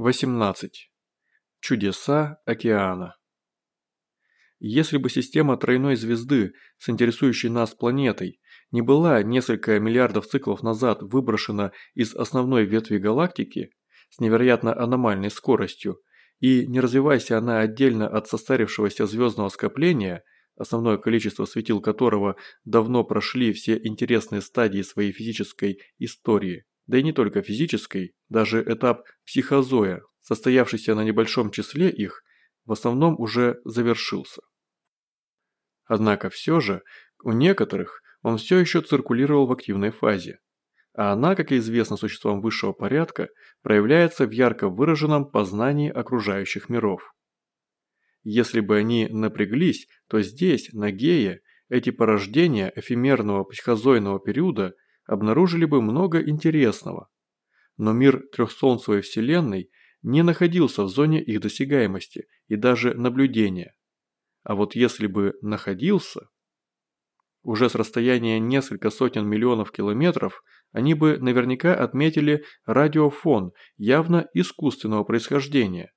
18. Чудеса океана. Если бы система тройной звезды с интересующей нас планетой не была несколько миллиардов циклов назад выброшена из основной ветви галактики с невероятно аномальной скоростью, и не развивайся она отдельно от состарившегося звездного скопления, основное количество светил которого давно прошли все интересные стадии своей физической истории, да и не только физической, даже этап психозоя, состоявшийся на небольшом числе их, в основном уже завершился. Однако все же, у некоторых он все еще циркулировал в активной фазе, а она, как и известно существам высшего порядка, проявляется в ярко выраженном познании окружающих миров. Если бы они напряглись, то здесь, на Гее, эти порождения эфемерного психозойного периода – обнаружили бы много интересного. Но мир трехсолнцевой Вселенной не находился в зоне их досягаемости и даже наблюдения. А вот если бы находился, уже с расстояния несколько сотен миллионов километров они бы наверняка отметили радиофон явно искусственного происхождения.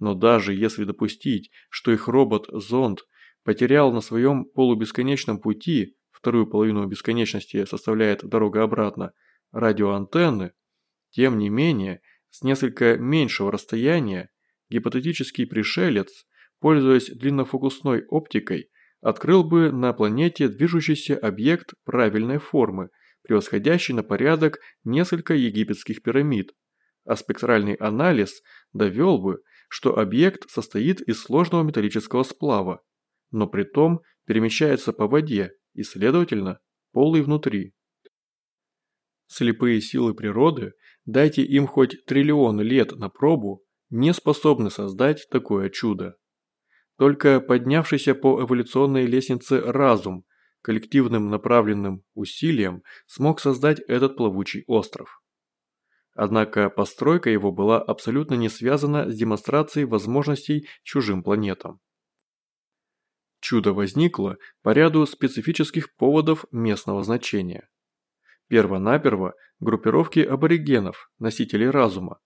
Но даже если допустить, что их робот-зонд потерял на своем полубесконечном пути вторую половину бесконечности составляет дорога обратно, радиоантенны, тем не менее, с несколько меньшего расстояния гипотетический пришелец, пользуясь длиннофокусной оптикой, открыл бы на планете движущийся объект правильной формы, превосходящий на порядок несколько египетских пирамид, а спектральный анализ довел бы, что объект состоит из сложного металлического сплава, но при том перемещается по воде, и, следовательно, полый внутри. Слепые силы природы, дайте им хоть триллион лет на пробу, не способны создать такое чудо. Только поднявшийся по эволюционной лестнице разум коллективным направленным усилием смог создать этот плавучий остров. Однако постройка его была абсолютно не связана с демонстрацией возможностей чужим планетам. Чудо возникло по ряду специфических поводов местного значения. Перво-наперво группировки аборигенов, носителей разума,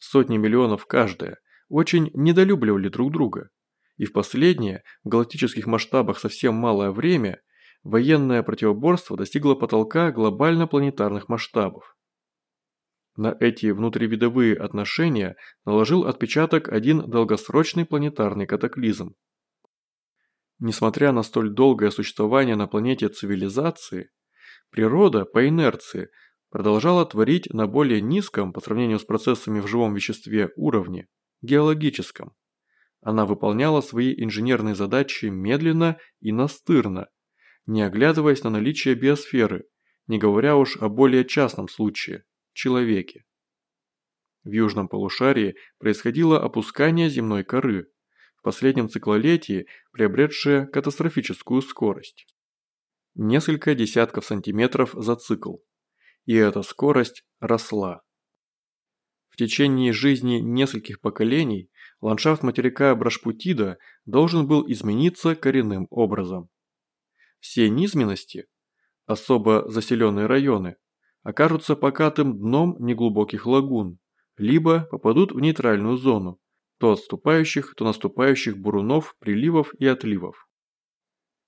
сотни миллионов каждая, очень недолюбливали друг друга. И в последнее, в галактических масштабах совсем малое время, военное противоборство достигло потолка глобально-планетарных масштабов. На эти внутривидовые отношения наложил отпечаток один долгосрочный планетарный катаклизм Несмотря на столь долгое существование на планете цивилизации, природа по инерции продолжала творить на более низком по сравнению с процессами в живом веществе уровне – геологическом. Она выполняла свои инженерные задачи медленно и настырно, не оглядываясь на наличие биосферы, не говоря уж о более частном случае – человеке. В южном полушарии происходило опускание земной коры – последнем циклолетии приобретшее катастрофическую скорость. Несколько десятков сантиметров за цикл. И эта скорость росла. В течение жизни нескольких поколений ландшафт материка Брашпутида должен был измениться коренным образом. Все низменности, особо заселенные районы, окажутся покатым дном неглубоких лагун, либо попадут в нейтральную зону, то отступающих, то наступающих бурунов, приливов и отливов.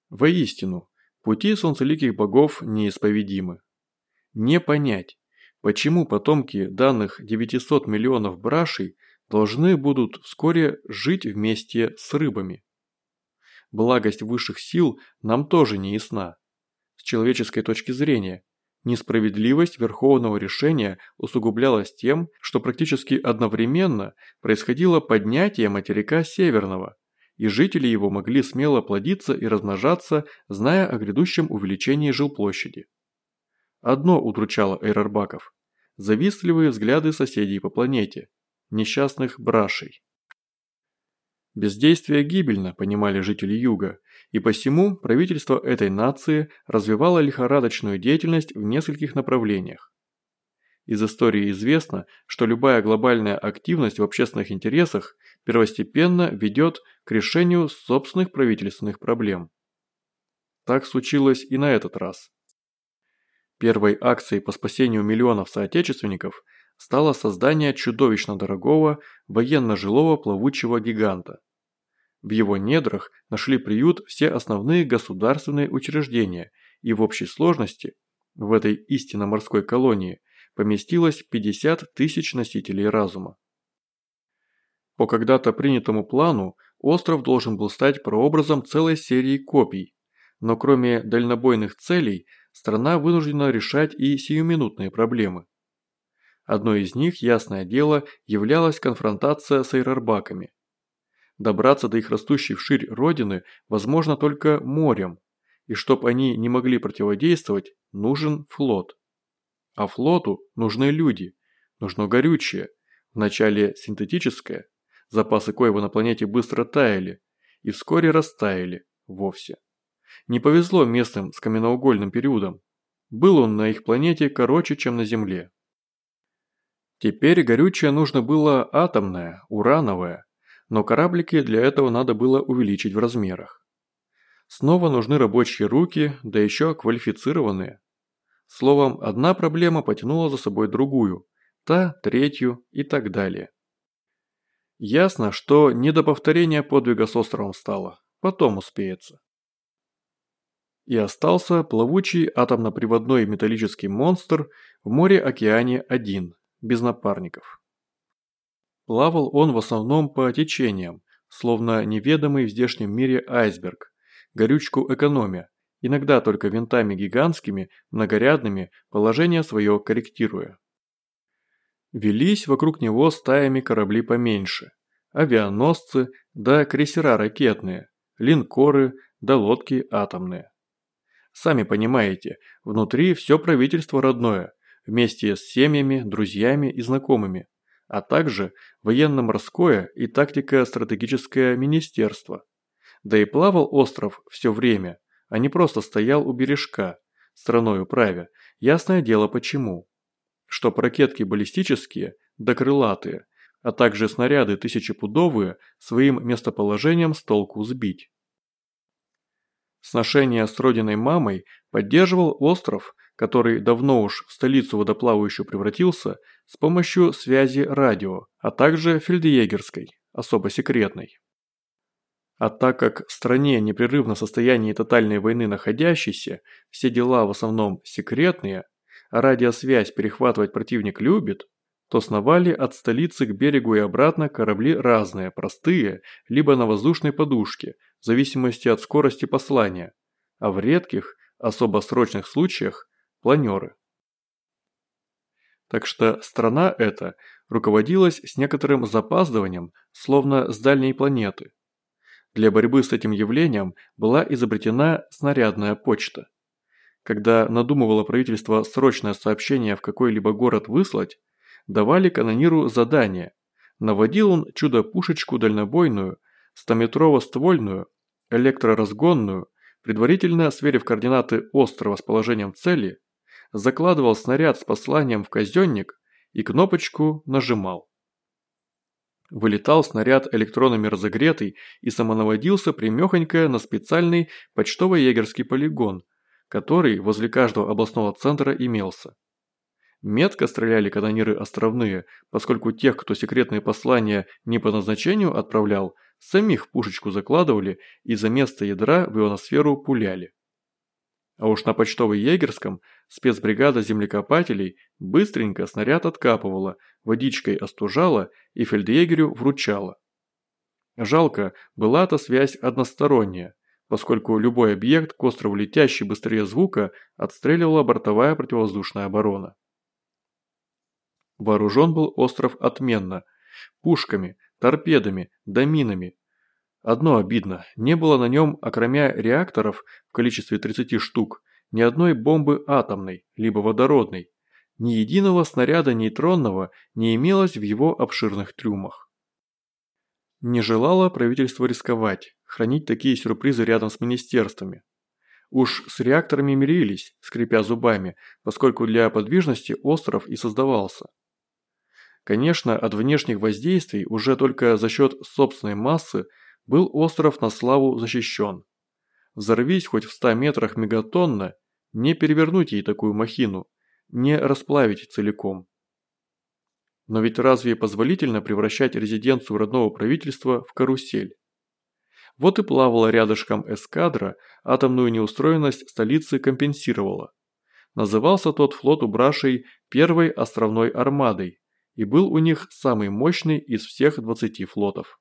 Воистину, пути солнцеликих богов неисповедимы. Не понять, почему потомки данных 900 миллионов брашей должны будут вскоре жить вместе с рыбами. Благость высших сил нам тоже не ясна. С человеческой точки зрения, Несправедливость Верховного решения усугублялась тем, что практически одновременно происходило поднятие материка Северного, и жители его могли смело плодиться и размножаться, зная о грядущем увеличении жилплощади. Одно удручало эйрарбаков – завистливые взгляды соседей по планете, несчастных брашей. Бездействие гибельно, понимали жители Юга, и посему правительство этой нации развивало лихорадочную деятельность в нескольких направлениях. Из истории известно, что любая глобальная активность в общественных интересах первостепенно ведет к решению собственных правительственных проблем. Так случилось и на этот раз. Первой акцией по спасению миллионов соотечественников стало создание чудовищно дорогого военно-жилого плавучего гиганта. В его недрах нашли приют все основные государственные учреждения, и в общей сложности в этой истинно морской колонии поместилось 50 тысяч носителей разума. По когда-то принятому плану остров должен был стать прообразом целой серии копий, но кроме дальнобойных целей страна вынуждена решать и сиюминутные проблемы. Одной из них, ясное дело, являлась конфронтация с аэрорбаками. Добраться до их растущей вширь родины возможно только морем, и чтоб они не могли противодействовать, нужен флот. А флоту нужны люди, нужно горючее, вначале синтетическое, запасы коего на планете быстро таяли и вскоре растаяли вовсе. Не повезло местным с каменноугольным периодом. Был он на их планете короче, чем на Земле. Теперь горючее нужно было атомное, урановое, но кораблики для этого надо было увеличить в размерах. Снова нужны рабочие руки, да еще квалифицированные. Словом, одна проблема потянула за собой другую, та, третью и так далее. Ясно, что не до повторения подвига с островом стало, потом успеется. И остался плавучий атомно-приводной металлический монстр в море-океане один, без напарников. Плавал он в основном по течениям, словно неведомый в здешнем мире айсберг, горючку экономя, иногда только винтами гигантскими, многорядными, положение свое корректируя. Велись вокруг него стаями корабли поменьше, авианосцы да крейсера ракетные, линкоры да лодки атомные. Сами понимаете, внутри все правительство родное, вместе с семьями, друзьями и знакомыми, а также военно-морское и тактико-стратегическое министерство. Да и плавал остров все время, а не просто стоял у бережка, страною правя, ясное дело почему. Чтоб ракетки баллистические, да крылатые, а также снаряды тысячепудовые своим местоположением с толку сбить. Сношение с родиной мамой поддерживал остров – который давно уж в столицу водоплавающую превратился, с помощью связи радио, а также фельдъегерской, особо секретной. А так как в стране непрерывно в состоянии тотальной войны находящейся, все дела в основном секретные, а радиосвязь перехватывать противник любит, то сновали от столицы к берегу и обратно корабли разные, простые, либо на воздушной подушке, в зависимости от скорости послания, а в редких, особо срочных случаях планеры. Так что страна эта руководилась с некоторым запаздыванием, словно с дальней планеты. Для борьбы с этим явлением была изобретена снарядная почта. Когда надумывало правительство срочное сообщение в какой-либо город выслать, давали канониру задание. Наводил он чудо-пушечку дальнобойную, 100-метрово-ствольную, электроразгонную, предварительно сверив координаты острова с положением цели, закладывал снаряд с посланием в казенник и кнопочку нажимал. Вылетал снаряд электронами разогретый и самонаводился примехонько на специальный почтово-егерский полигон, который возле каждого областного центра имелся. Метко стреляли канониры островные, поскольку тех, кто секретные послания не по назначению отправлял, самих пушечку закладывали и за место ядра в ионосферу пуляли. А уж на почтово-егерском спецбригада землекопателей быстренько снаряд откапывала, водичкой остужала и фельдъегерю вручала. Жалко, была-то связь односторонняя, поскольку любой объект к острову летящий быстрее звука отстреливала бортовая противовоздушная оборона. Вооружен был остров отменно – пушками, торпедами, доминами, Одно обидно, не было на нем, окромя реакторов в количестве 30 штук, ни одной бомбы атомной, либо водородной. Ни единого снаряда нейтронного не имелось в его обширных трюмах. Не желало правительство рисковать, хранить такие сюрпризы рядом с министерствами. Уж с реакторами мирились, скрипя зубами, поскольку для подвижности остров и создавался. Конечно, от внешних воздействий уже только за счет собственной массы был остров на славу защищен. Взорвись хоть в 100 метрах мегатонна, не перевернуть ей такую махину, не расплавить целиком. Но ведь разве позволительно превращать резиденцию родного правительства в карусель? Вот и плавала рядышком эскадра, атомную неустроенность столицы компенсировала. Назывался тот флот у Брашей первой островной армадой и был у них самый мощный из всех 20 флотов.